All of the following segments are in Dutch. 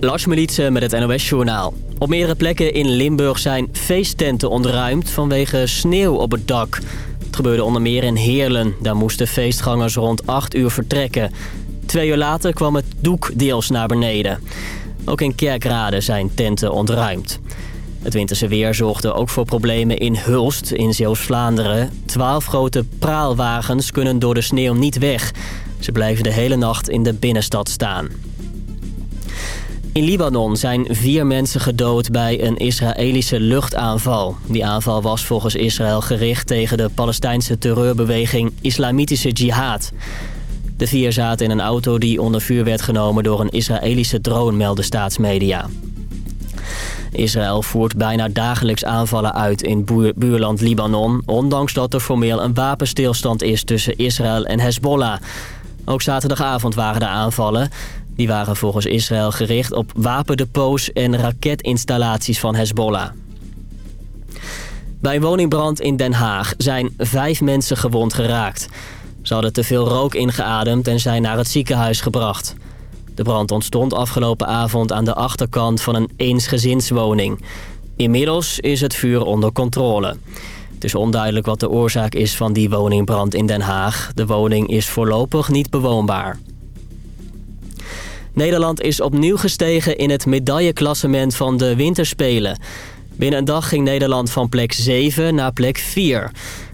Lars Militsen met het NOS-journaal. Op meerdere plekken in Limburg zijn feesttenten ontruimd vanwege sneeuw op het dak. Het gebeurde onder meer in Heerlen. Daar moesten feestgangers rond 8 uur vertrekken. Twee uur later kwam het doek deels naar beneden. Ook in Kerkrade zijn tenten ontruimd. Het winterse weer zorgde ook voor problemen in Hulst in Zeeuws-Vlaanderen. Twaalf grote praalwagens kunnen door de sneeuw niet weg. Ze blijven de hele nacht in de binnenstad staan. In Libanon zijn vier mensen gedood bij een Israëlische luchtaanval. Die aanval was volgens Israël gericht tegen de Palestijnse terreurbeweging Islamitische Jihad. De vier zaten in een auto die onder vuur werd genomen door een Israëlische drone, melden staatsmedia. Israël voert bijna dagelijks aanvallen uit in buurland Libanon... ondanks dat er formeel een wapenstilstand is tussen Israël en Hezbollah. Ook zaterdagavond waren de aanvallen. Die waren volgens Israël gericht op wapendepots en raketinstallaties van Hezbollah. Bij een woningbrand in Den Haag zijn vijf mensen gewond geraakt. Ze hadden te veel rook ingeademd en zijn naar het ziekenhuis gebracht. De brand ontstond afgelopen avond aan de achterkant van een eensgezinswoning. Inmiddels is het vuur onder controle. Het is onduidelijk wat de oorzaak is van die woningbrand in Den Haag. De woning is voorlopig niet bewoonbaar. Nederland is opnieuw gestegen in het medailleklassement van de winterspelen. Binnen een dag ging Nederland van plek 7 naar plek 4.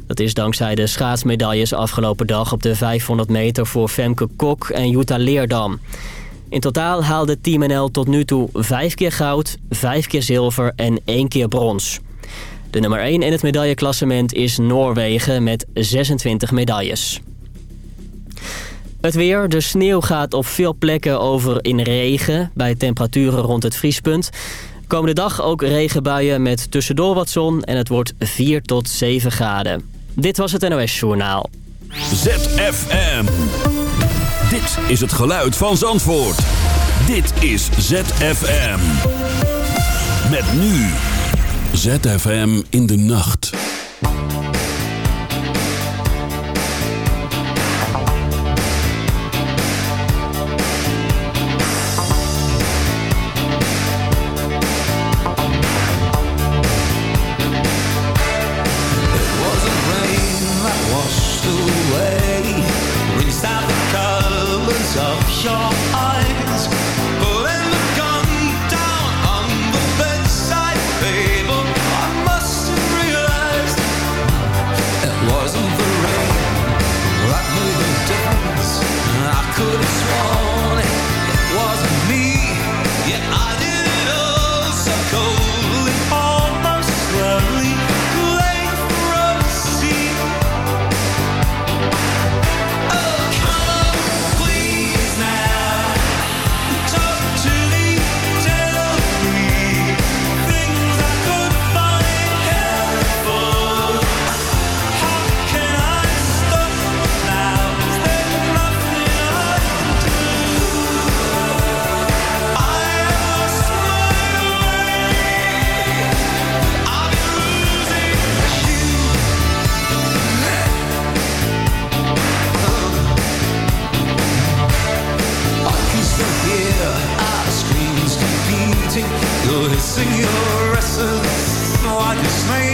Dat is dankzij de schaatsmedailles afgelopen dag op de 500 meter voor Femke Kok en Jutta Leerdam. In totaal haalde Team NL tot nu toe 5 keer goud, 5 keer zilver en 1 keer brons. De nummer 1 in het medailleklassement is Noorwegen met 26 medailles. Het weer. De sneeuw gaat op veel plekken over in regen... bij temperaturen rond het vriespunt. Komende dag ook regenbuien met tussendoor wat zon... en het wordt 4 tot 7 graden. Dit was het NOS Journaal. ZFM. Dit is het geluid van Zandvoort. Dit is ZFM. Met nu. ZFM in de nacht. sing your essence while you sing.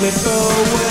me so.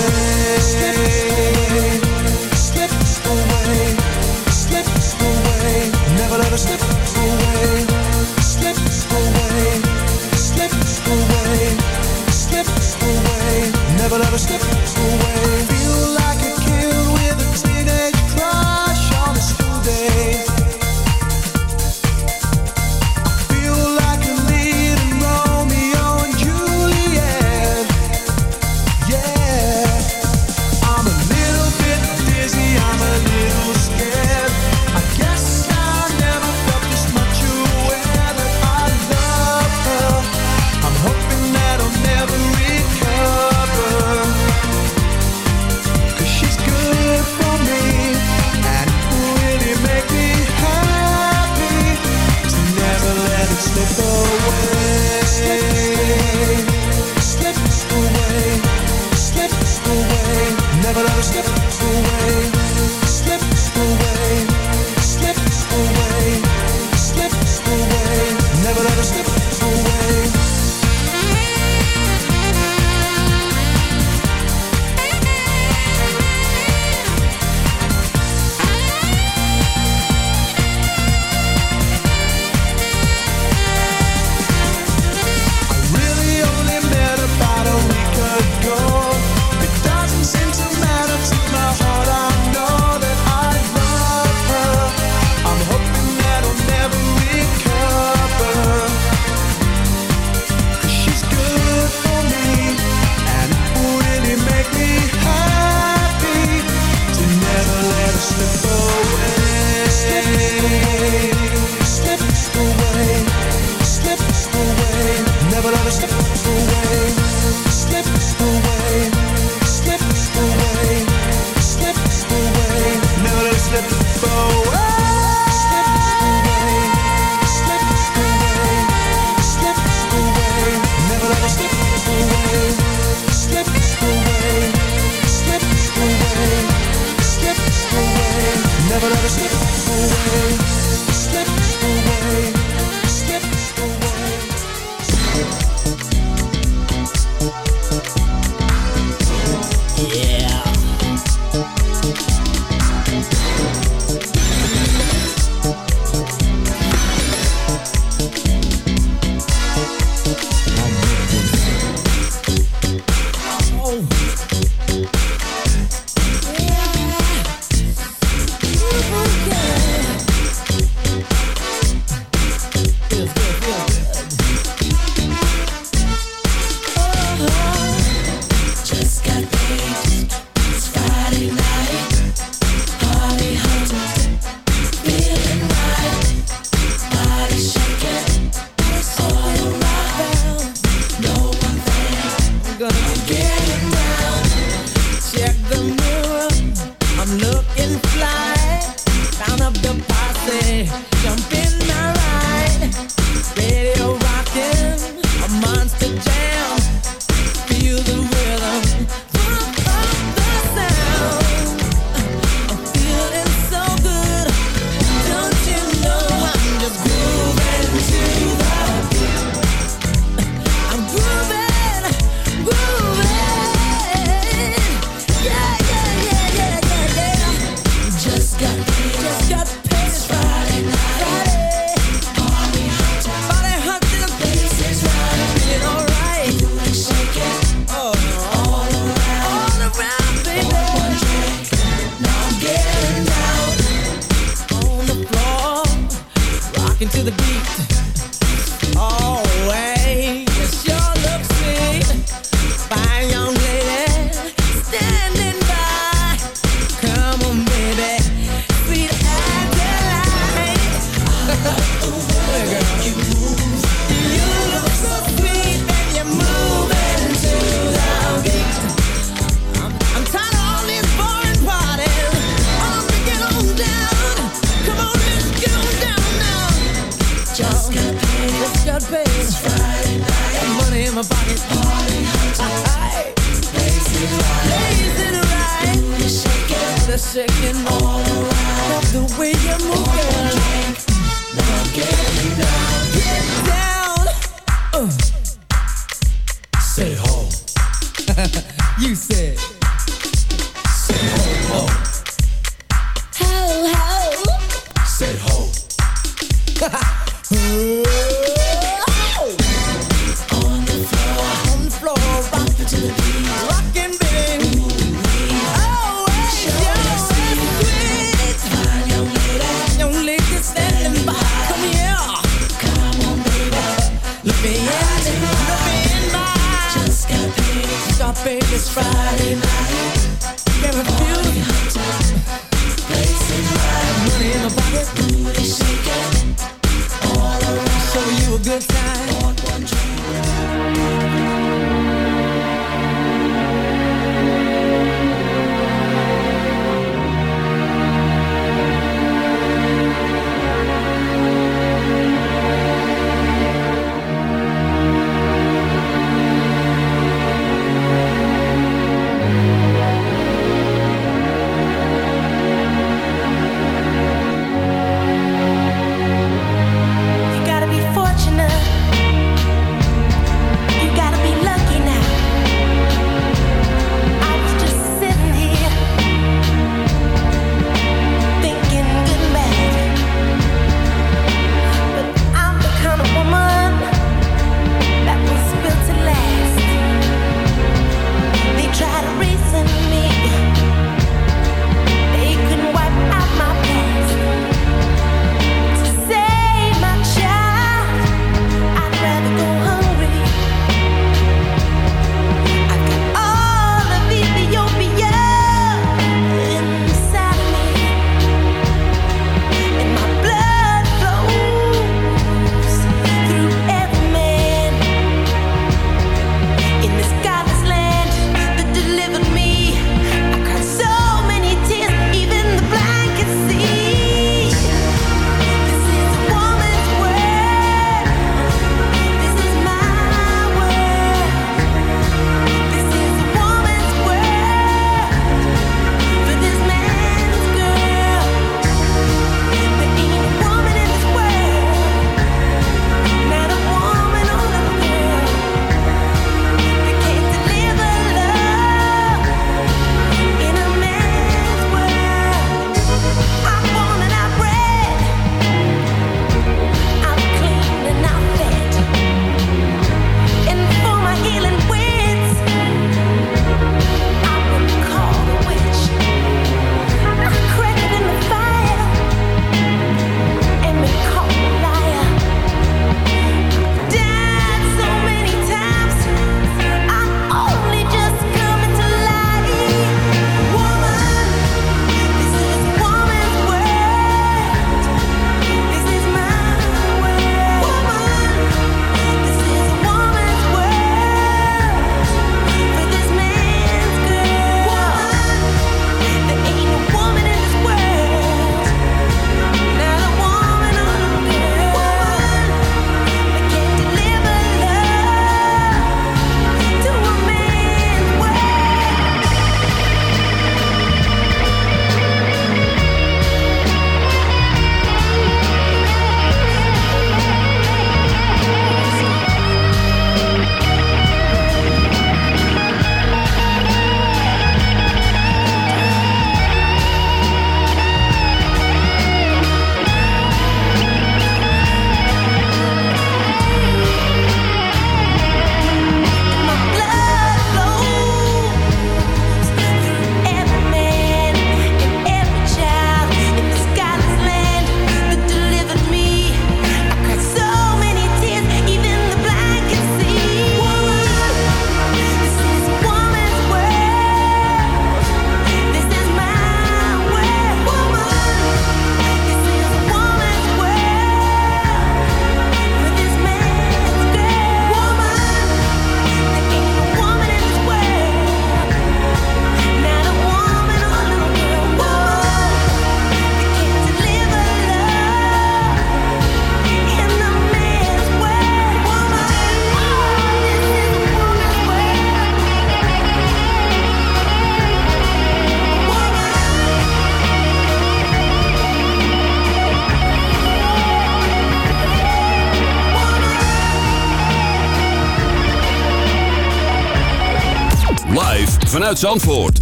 Vanuit Zandvoort.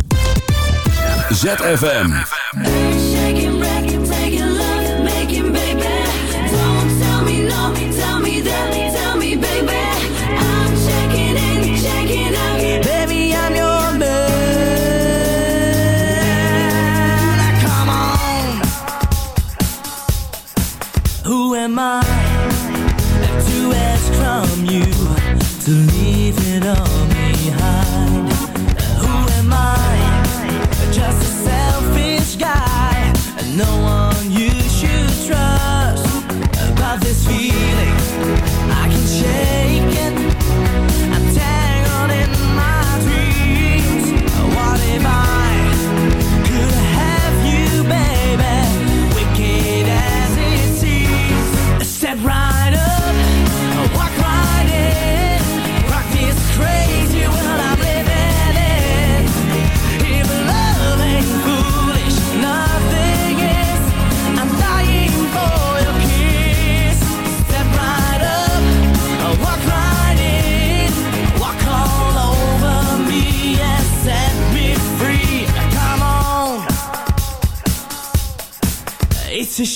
ZFM.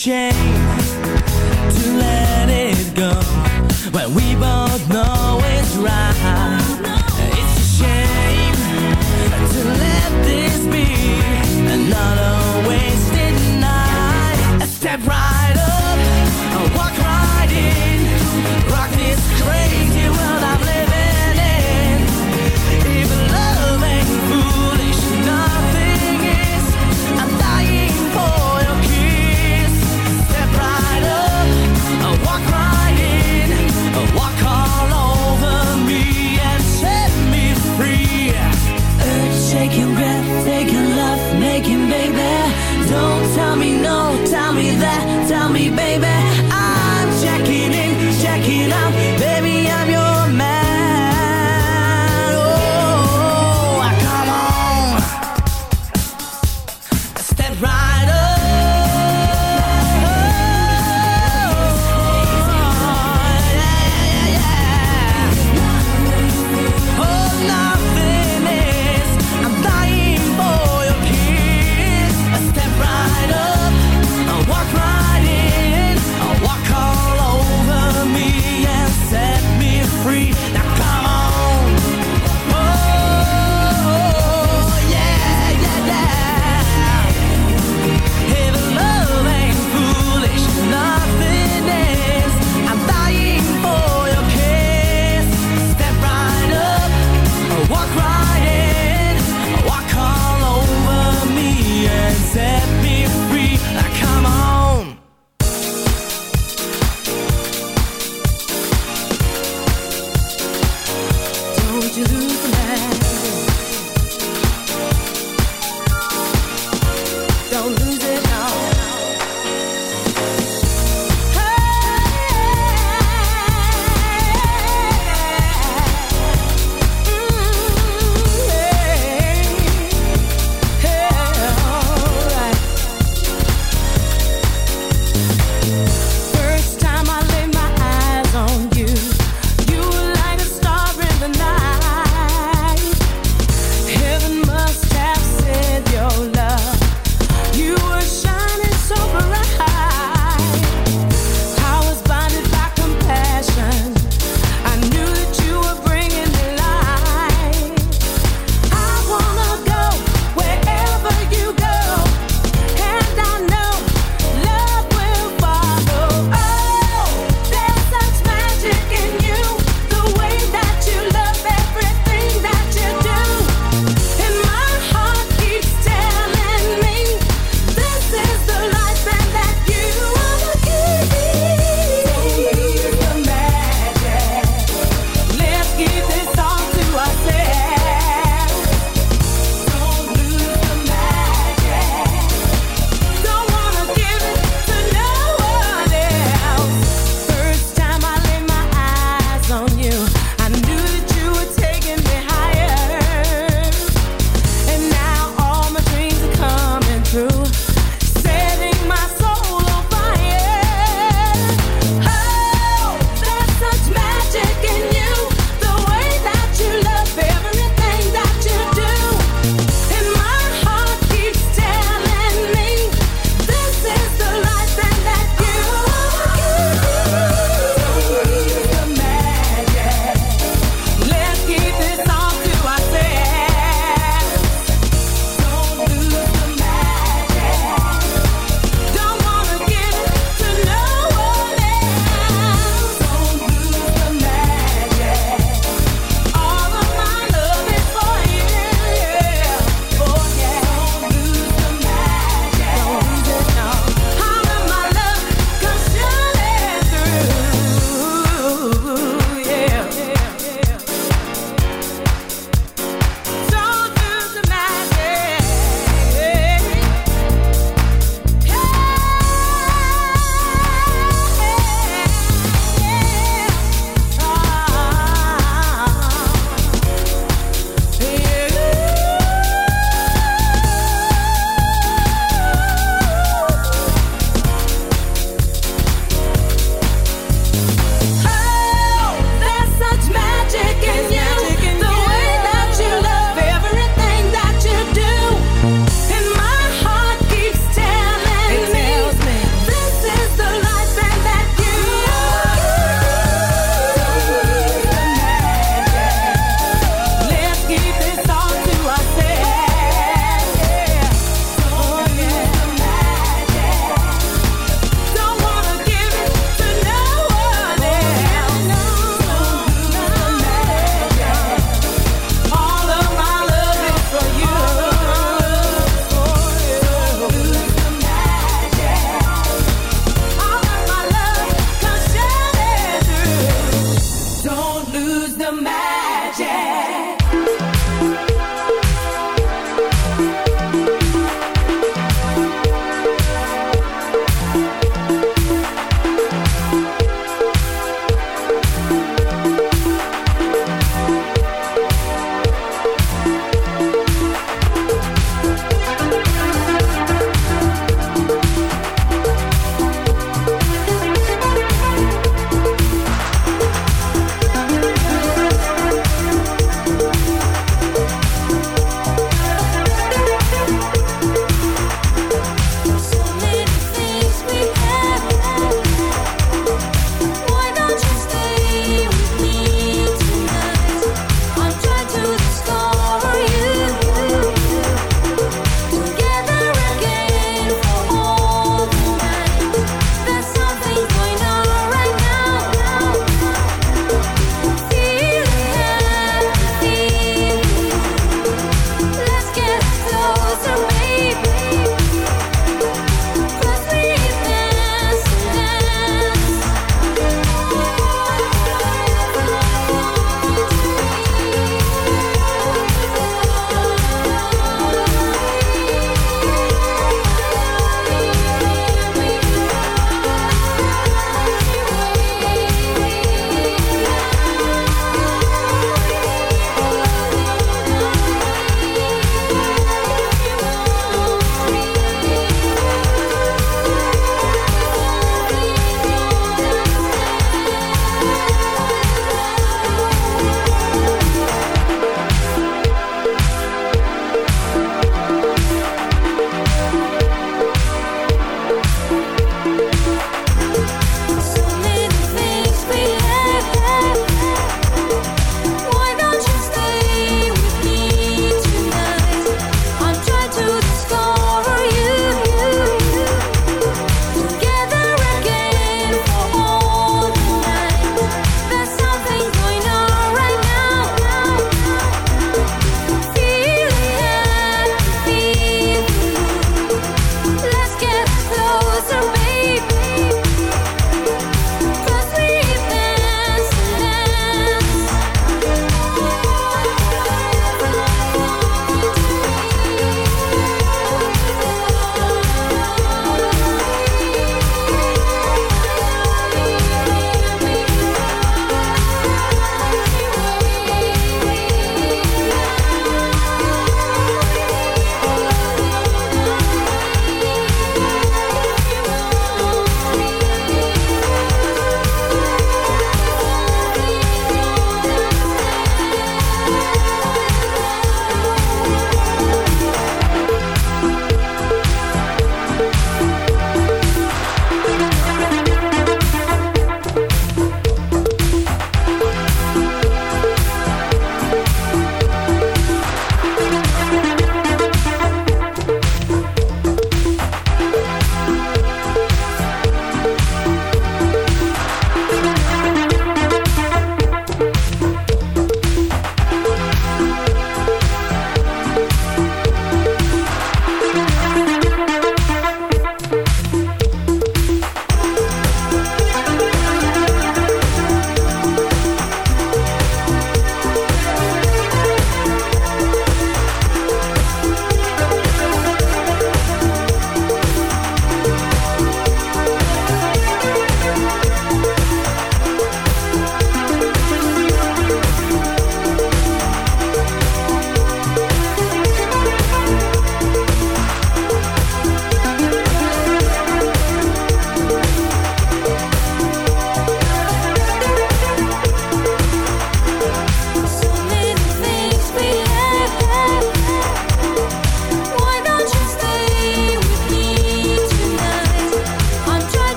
Shame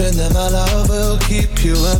Spending my love will keep you up.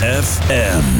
FM.